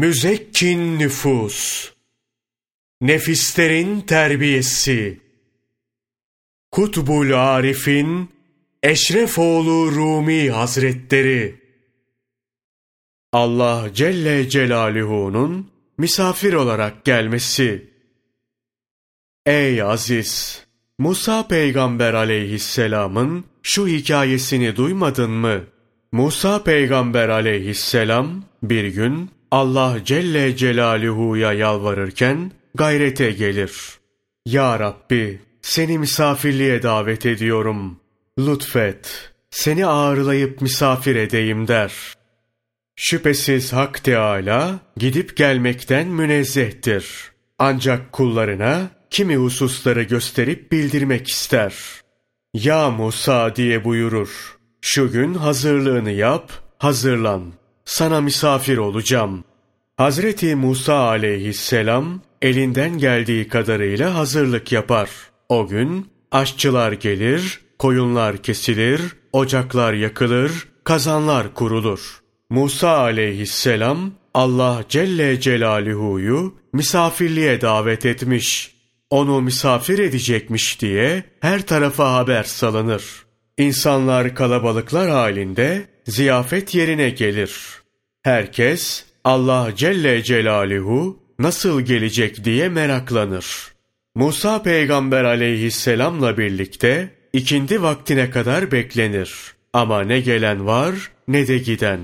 Müzekkin nüfus, nefislerin terbiyesi, Kutbul Arif'in Eşrefoğlu Rumi Hazretleri, Allah Celle Celaluhu'nun misafir olarak gelmesi. Ey aziz! Musa peygamber aleyhisselamın şu hikayesini duymadın mı? Musa peygamber aleyhisselam bir gün Allah Celle Celaluhu'ya yalvarırken gayrete gelir. Ya Rabbi seni misafirliğe davet ediyorum. Lütfet seni ağırlayıp misafir edeyim der. Şüphesiz Hak Teâlâ gidip gelmekten münezzehtir. Ancak kullarına kimi hususları gösterip bildirmek ister. Ya Musa diye buyurur. Şu gün hazırlığını yap, hazırlan. Sana misafir olacağım. Hazreti Musa aleyhisselam elinden geldiği kadarıyla hazırlık yapar. O gün aşçılar gelir, koyunlar kesilir, ocaklar yakılır, kazanlar kurulur. Musa aleyhisselam Allah Celle Celaluhu'yu misafirliğe davet etmiş. Onu misafir edecekmiş diye her tarafa haber salınır. İnsanlar kalabalıklar halinde ziyafet yerine gelir. Herkes Allah Celle Celaluhu nasıl gelecek diye meraklanır. Musa peygamber aleyhisselamla birlikte ikindi vaktine kadar beklenir. Ama ne gelen var ne de giden.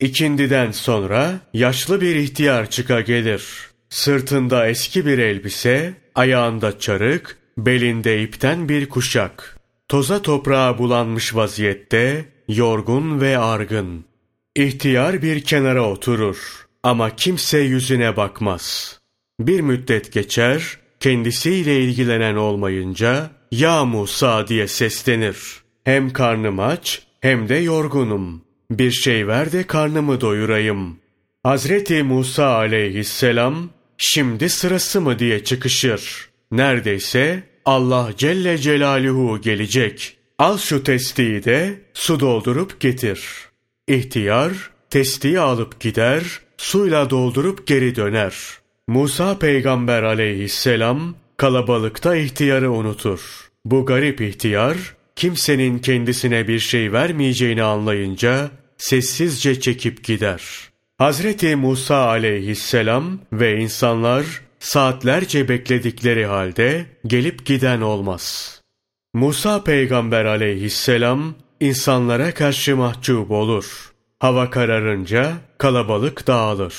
İkindiden sonra yaşlı bir ihtiyar çıka gelir. Sırtında eski bir elbise, ayağında çarık, belinde ipten bir kuşak. Toza toprağa bulanmış vaziyette, yorgun ve argın. İhtiyar bir kenara oturur ama kimse yüzüne bakmaz. Bir müddet geçer, kendisiyle ilgilenen olmayınca, ''Ya Musa'' diye seslenir. Hem karnım aç hem de yorgunum. Bir şey ver de karnımı doyurayım. Hazreti Musa aleyhisselam, şimdi sırası mı diye çıkışır. Neredeyse Allah Celle Celaluhu gelecek. Al şu testiyi de su doldurup getir. İhtiyar testiyi alıp gider, suyla doldurup geri döner. Musa peygamber aleyhisselam kalabalıkta ihtiyarı unutur. Bu garip ihtiyar kimsenin kendisine bir şey vermeyeceğini anlayınca sessizce çekip gider. Hazreti Musa aleyhisselam ve insanlar saatlerce bekledikleri halde gelip giden olmaz. Musa peygamber aleyhisselam insanlara karşı mahcup olur. Hava kararınca kalabalık dağılır.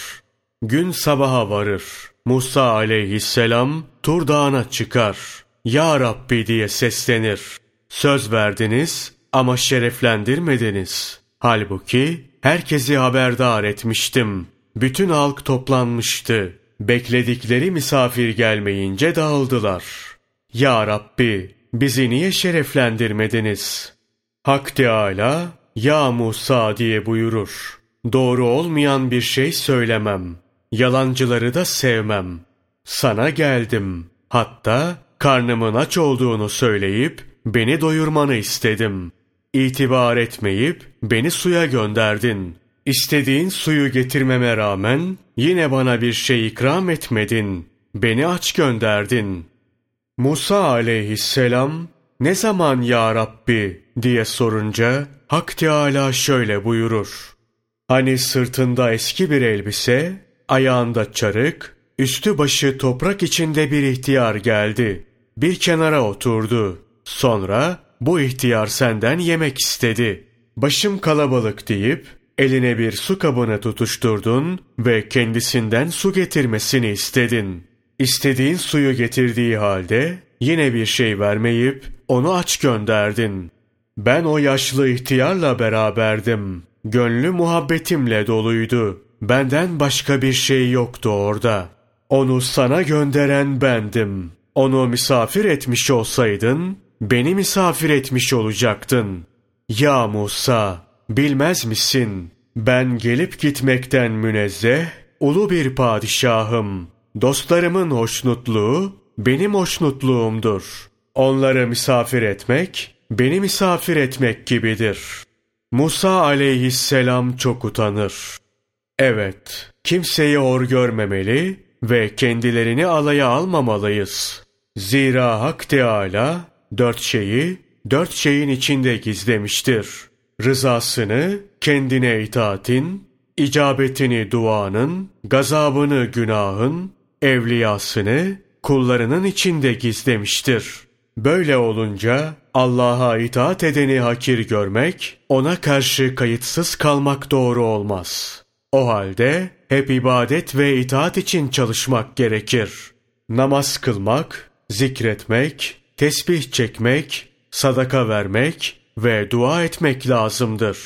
Gün sabaha varır. Musa aleyhisselam Tur Dağı'na çıkar. Ya Rabbi diye seslenir. Söz verdiniz ama şereflendirmediniz. Halbuki herkesi haberdar etmiştim. Bütün halk toplanmıştı. Bekledikleri misafir gelmeyince dağıldılar. Ya Rabbi bizi niye şereflendirmediniz? Hak Teâlâ ya Musa diye buyurur. Doğru olmayan bir şey söylemem. Yalancıları da sevmem. Sana geldim. Hatta karnımın aç olduğunu söyleyip beni doyurmanı istedim. İtibar etmeyip beni suya gönderdin. İstediğin suyu getirmeme rağmen yine bana bir şey ikram etmedin. Beni aç gönderdin. Musa aleyhisselam ne zaman ya Rabbi diye sorunca Hak Teâlâ şöyle buyurur. Hani sırtında eski bir elbise, ayağında çarık, üstü başı toprak içinde bir ihtiyar geldi. Bir kenara oturdu. Sonra bu ihtiyar senden yemek istedi. Başım kalabalık deyip eline bir su kabını tutuşturdun ve kendisinden su getirmesini istedin. İstediğin suyu getirdiği halde yine bir şey vermeyip onu aç gönderdin. Ben o yaşlı ihtiyarla beraberdim. Gönlü muhabbetimle doluydu. Benden başka bir şey yoktu orada. Onu sana gönderen bendim. Onu misafir etmiş olsaydın, beni misafir etmiş olacaktın. Ya Musa, bilmez misin? Ben gelip gitmekten münezzeh, ulu bir padişahım. Dostlarımın hoşnutluğu, benim hoşnutluğumdur. Onları misafir etmek, beni misafir etmek gibidir. Musa aleyhisselam çok utanır. Evet, kimseyi hor görmemeli ve kendilerini alaya almamalıyız. Zira Hak Teâlâ dört şeyi dört şeyin içinde gizlemiştir. Rızasını kendine itaatin, icabetini duanın, gazabını günahın, evliyasını kullarının içinde gizlemiştir. Böyle olunca Allah'a itaat edeni hakir görmek, ona karşı kayıtsız kalmak doğru olmaz. O halde hep ibadet ve itaat için çalışmak gerekir. Namaz kılmak, zikretmek, tesbih çekmek, sadaka vermek ve dua etmek lazımdır.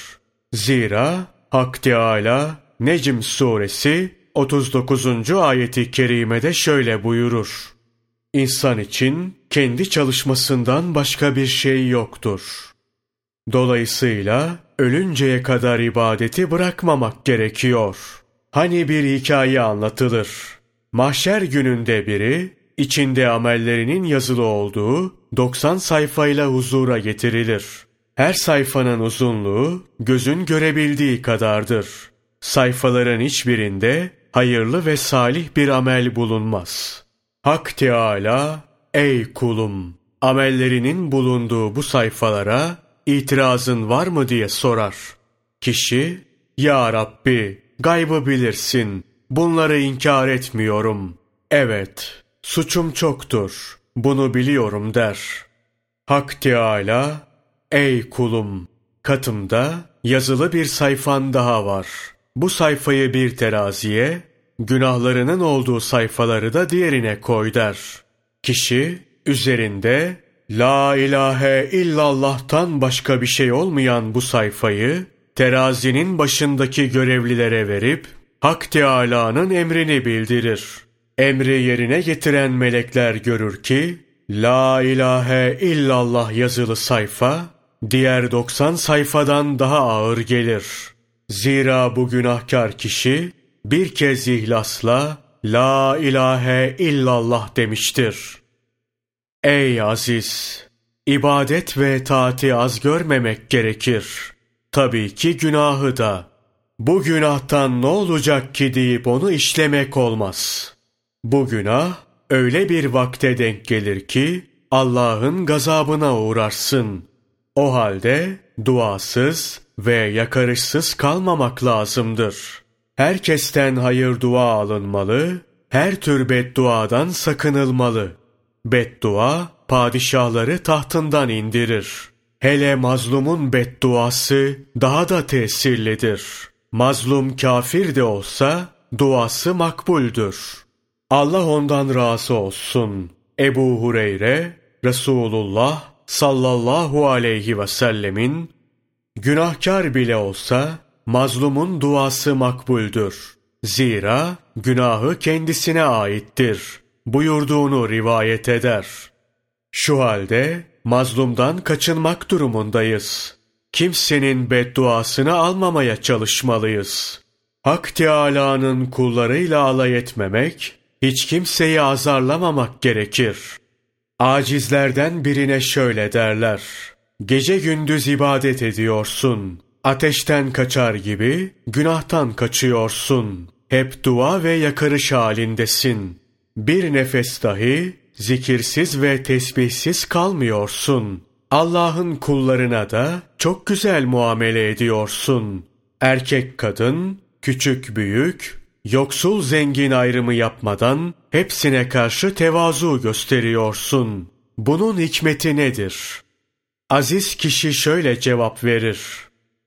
Zira Hak Teâlâ Necm suresi 39. ayeti kerimede şöyle buyurur. İnsan için kendi çalışmasından başka bir şey yoktur. Dolayısıyla ölünceye kadar ibadeti bırakmamak gerekiyor. Hani bir hikaye anlatılır. Mahşer gününde biri, içinde amellerinin yazılı olduğu 90 sayfayla huzura getirilir. Her sayfanın uzunluğu gözün görebildiği kadardır. Sayfaların hiçbirinde hayırlı ve salih bir amel bulunmaz. Hak Teâlâ, ey kulum, amellerinin bulunduğu bu sayfalara itirazın var mı diye sorar. Kişi, Ya Rabbi, gaybı bilirsin, bunları inkar etmiyorum. Evet, suçum çoktur, bunu biliyorum der. Hak Teâlâ, ey kulum, katımda yazılı bir sayfan daha var.'' Bu sayfayı bir teraziye, günahlarının olduğu sayfaları da diğerine koy der. Kişi üzerinde La ilahe illallah'tan başka bir şey olmayan bu sayfayı terazinin başındaki görevlilere verip Hak Teâlâ'nın emrini bildirir. Emri yerine getiren melekler görür ki La ilahe illallah yazılı sayfa diğer 90 sayfadan daha ağır gelir.'' Zira bu günahkar kişi bir kez ihlasla La ilahe illallah demiştir. Ey aziz! ibadet ve taati az görmemek gerekir. Tabii ki günahı da. Bu günahtan ne olacak ki deyip onu işlemek olmaz. Bu günah öyle bir vakte denk gelir ki Allah'ın gazabına uğrarsın. O halde duasız, ve yakarışsız kalmamak lazımdır. Herkesten hayır dua alınmalı, her tür bedduadan sakınılmalı. Beddua, padişahları tahtından indirir. Hele mazlumun bedduası daha da tesirlidir. Mazlum kafir de olsa duası makbuldür. Allah ondan razı olsun. Ebu Hureyre, Resulullah sallallahu aleyhi ve sellemin Günahkar bile olsa mazlumun duası makbuldür. Zira günahı kendisine aittir. Buyurduğunu rivayet eder. Şu halde mazlumdan kaçınmak durumundayız. Kimsenin bedduasını almamaya çalışmalıyız. Hak Teâlâ'nın kullarıyla alay etmemek, hiç kimseyi azarlamamak gerekir. Acizlerden birine şöyle derler. Gece gündüz ibadet ediyorsun. Ateşten kaçar gibi günahtan kaçıyorsun. Hep dua ve yakarış halindesin. Bir nefes dahi zikirsiz ve tesbihsiz kalmıyorsun. Allah'ın kullarına da çok güzel muamele ediyorsun. Erkek kadın, küçük büyük, yoksul zengin ayrımı yapmadan hepsine karşı tevazu gösteriyorsun. Bunun hikmeti nedir? Aziz kişi şöyle cevap verir.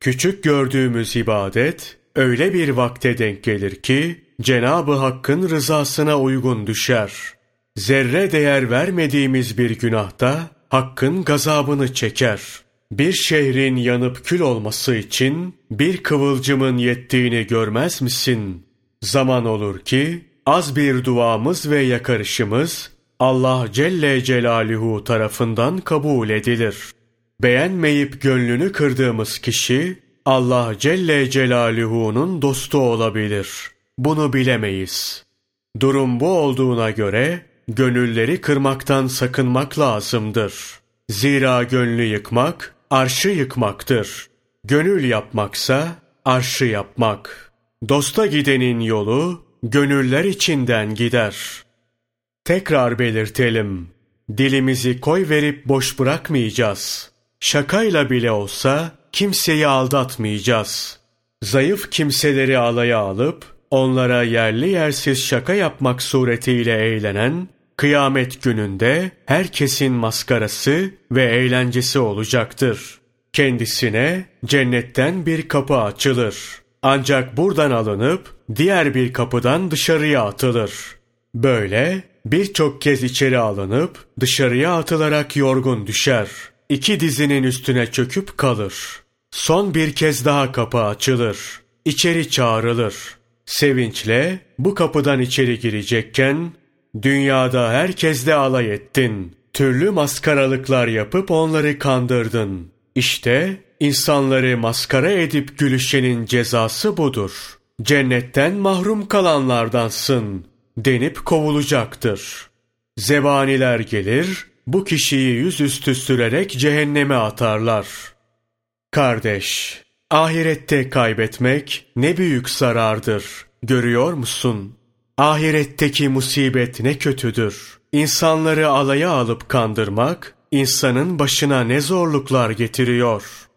Küçük gördüğümüz ibadet öyle bir vakte denk gelir ki Cenabı Hakk'ın rızasına uygun düşer. Zerre değer vermediğimiz bir günahta Hakk'ın gazabını çeker. Bir şehrin yanıp kül olması için bir kıvılcımın yettiğini görmez misin? Zaman olur ki az bir duamız ve yakarışımız Allah Celle Celaluhu tarafından kabul edilir. Beğenmeyip gönlünü kırdığımız kişi Allah Celle Celaluhu'nun dostu olabilir. Bunu bilemeyiz. Durum bu olduğuna göre gönülleri kırmaktan sakınmak lazımdır. Zira gönlü yıkmak arşı yıkmaktır. Gönül yapmaksa arşı yapmak. Dosta gidenin yolu, gönüller içinden gider. Tekrar belirtelim. Dilimizi koy verip boş bırakmayacağız. Şakayla bile olsa kimseyi aldatmayacağız. Zayıf kimseleri alaya alıp onlara yerli yersiz şaka yapmak suretiyle eğlenen, kıyamet gününde herkesin maskarası ve eğlencesi olacaktır. Kendisine cennetten bir kapı açılır. Ancak buradan alınıp diğer bir kapıdan dışarıya atılır. Böyle birçok kez içeri alınıp dışarıya atılarak yorgun düşer. İki dizinin üstüne çöküp kalır. Son bir kez daha kapı açılır. İçeri çağrılır. Sevinçle bu kapıdan içeri girecekken dünyada herkesle alay ettin. Türlü maskaralıklar yapıp onları kandırdın. İşte insanları maskara edip gülüşenin cezası budur. Cennetten mahrum kalanlardansın denip kovulacaktır. Zebaniler gelir, bu kişiyi yüzüstü sürerek cehenneme atarlar. Kardeş, ahirette kaybetmek ne büyük zarardır. Görüyor musun? Ahiretteki musibet ne kötüdür. İnsanları alaya alıp kandırmak, insanın başına ne zorluklar getiriyor.''